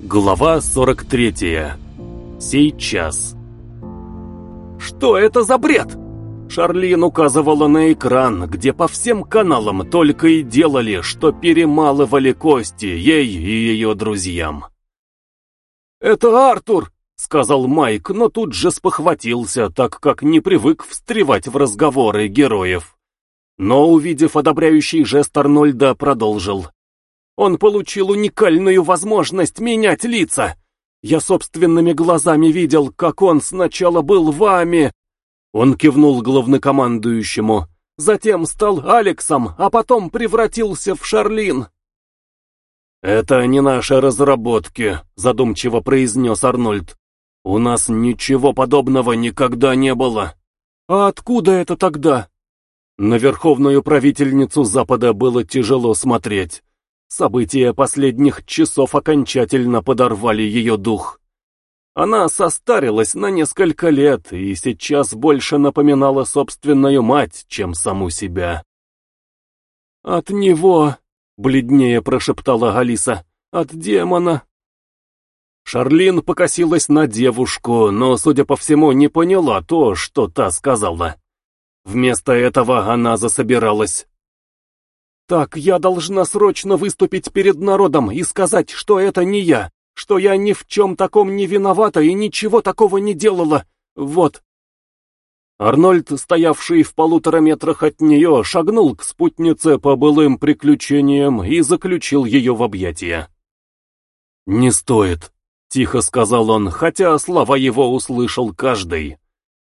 Глава 43. Сейчас. «Что это за бред?» Шарлин указывала на экран, где по всем каналам только и делали, что перемалывали кости ей и ее друзьям. «Это Артур!» — сказал Майк, но тут же спохватился, так как не привык встревать в разговоры героев. Но, увидев одобряющий жест Арнольда, продолжил. Он получил уникальную возможность менять лица. Я собственными глазами видел, как он сначала был вами. Он кивнул главнокомандующему. Затем стал Алексом, а потом превратился в Шарлин. «Это не наши разработки», — задумчиво произнес Арнольд. «У нас ничего подобного никогда не было». «А откуда это тогда?» На верховную правительницу Запада было тяжело смотреть. События последних часов окончательно подорвали ее дух. Она состарилась на несколько лет и сейчас больше напоминала собственную мать, чем саму себя. «От него», — бледнее прошептала Галиса, — «от демона». Шарлин покосилась на девушку, но, судя по всему, не поняла то, что та сказала. Вместо этого она засобиралась. «Так, я должна срочно выступить перед народом и сказать, что это не я, что я ни в чем таком не виновата и ничего такого не делала. Вот». Арнольд, стоявший в полутора метрах от нее, шагнул к спутнице по былым приключениям и заключил ее в объятия. «Не стоит», — тихо сказал он, хотя слова его услышал каждый.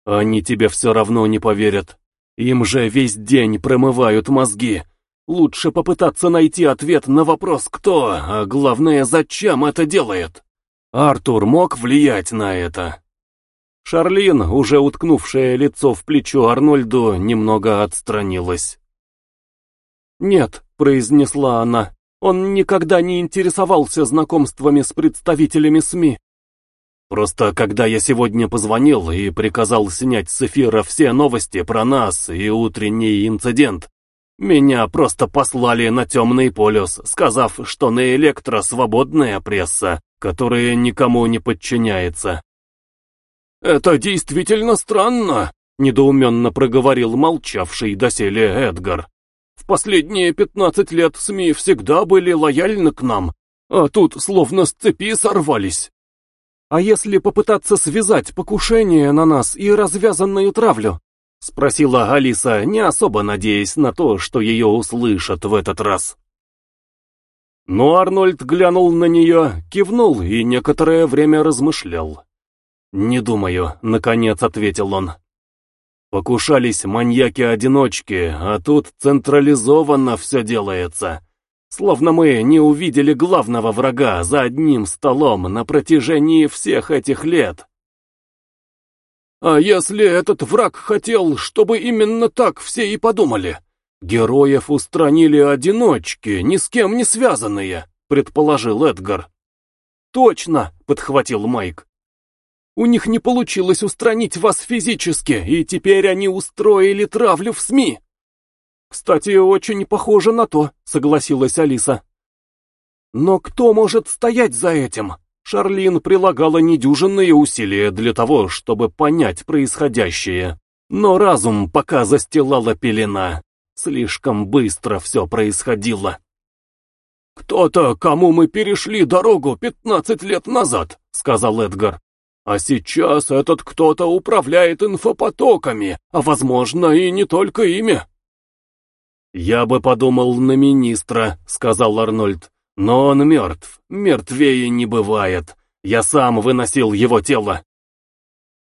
«Они тебе все равно не поверят. Им же весь день промывают мозги, Лучше попытаться найти ответ на вопрос «кто?», а главное «зачем это делает?». Артур мог влиять на это. Шарлин, уже уткнувшая лицо в плечо Арнольду, немного отстранилась. «Нет», — произнесла она, — «он никогда не интересовался знакомствами с представителями СМИ. Просто когда я сегодня позвонил и приказал снять с эфира все новости про нас и утренний инцидент, меня просто послали на темный полюс, сказав, что на Электро свободная пресса, которая никому не подчиняется. «Это действительно странно», — недоуменно проговорил молчавший доселе Эдгар. «В последние пятнадцать лет СМИ всегда были лояльны к нам, а тут словно с цепи сорвались. А если попытаться связать покушение на нас и развязанную травлю, — спросила Алиса, не особо надеясь на то, что ее услышат в этот раз. Но Арнольд глянул на нее, кивнул и некоторое время размышлял. «Не думаю», — наконец ответил он. «Покушались маньяки-одиночки, а тут централизованно все делается. Словно мы не увидели главного врага за одним столом на протяжении всех этих лет». А если этот враг хотел, чтобы именно так все и подумали? Героев устранили одиночки, ни с кем не связанные, предположил Эдгар. Точно, подхватил Майк. У них не получилось устранить вас физически, и теперь они устроили травлю в СМИ. Кстати, очень похоже на то, согласилась Алиса. Но кто может стоять за этим? Шарлин прилагала недюжинные усилия для того, чтобы понять происходящее. Но разум пока застилала пелена. Слишком быстро все происходило. «Кто-то, кому мы перешли дорогу пятнадцать лет назад», — сказал Эдгар. «А сейчас этот кто-то управляет инфопотоками, а, возможно, и не только ими». «Я бы подумал на министра», — сказал Арнольд. Но он мертв, мертвее не бывает. Я сам выносил его тело.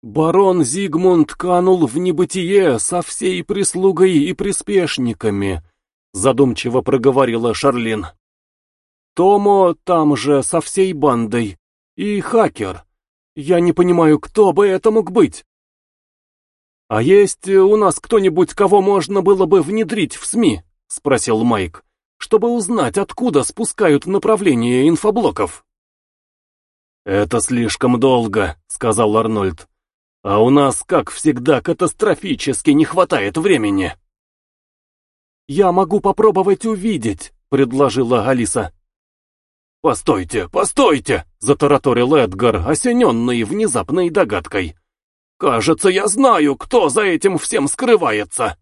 Барон Зигмунд канул в небытие со всей прислугой и приспешниками, задумчиво проговорила Шарлин. Томо там же со всей бандой. И хакер. Я не понимаю, кто бы это мог быть. А есть у нас кто-нибудь, кого можно было бы внедрить в СМИ? Спросил Майк чтобы узнать, откуда спускают направление инфоблоков. «Это слишком долго», — сказал Арнольд. «А у нас, как всегда, катастрофически не хватает времени». «Я могу попробовать увидеть», — предложила Алиса. «Постойте, постойте!» — затараторил Эдгар, осененный внезапной догадкой. «Кажется, я знаю, кто за этим всем скрывается!»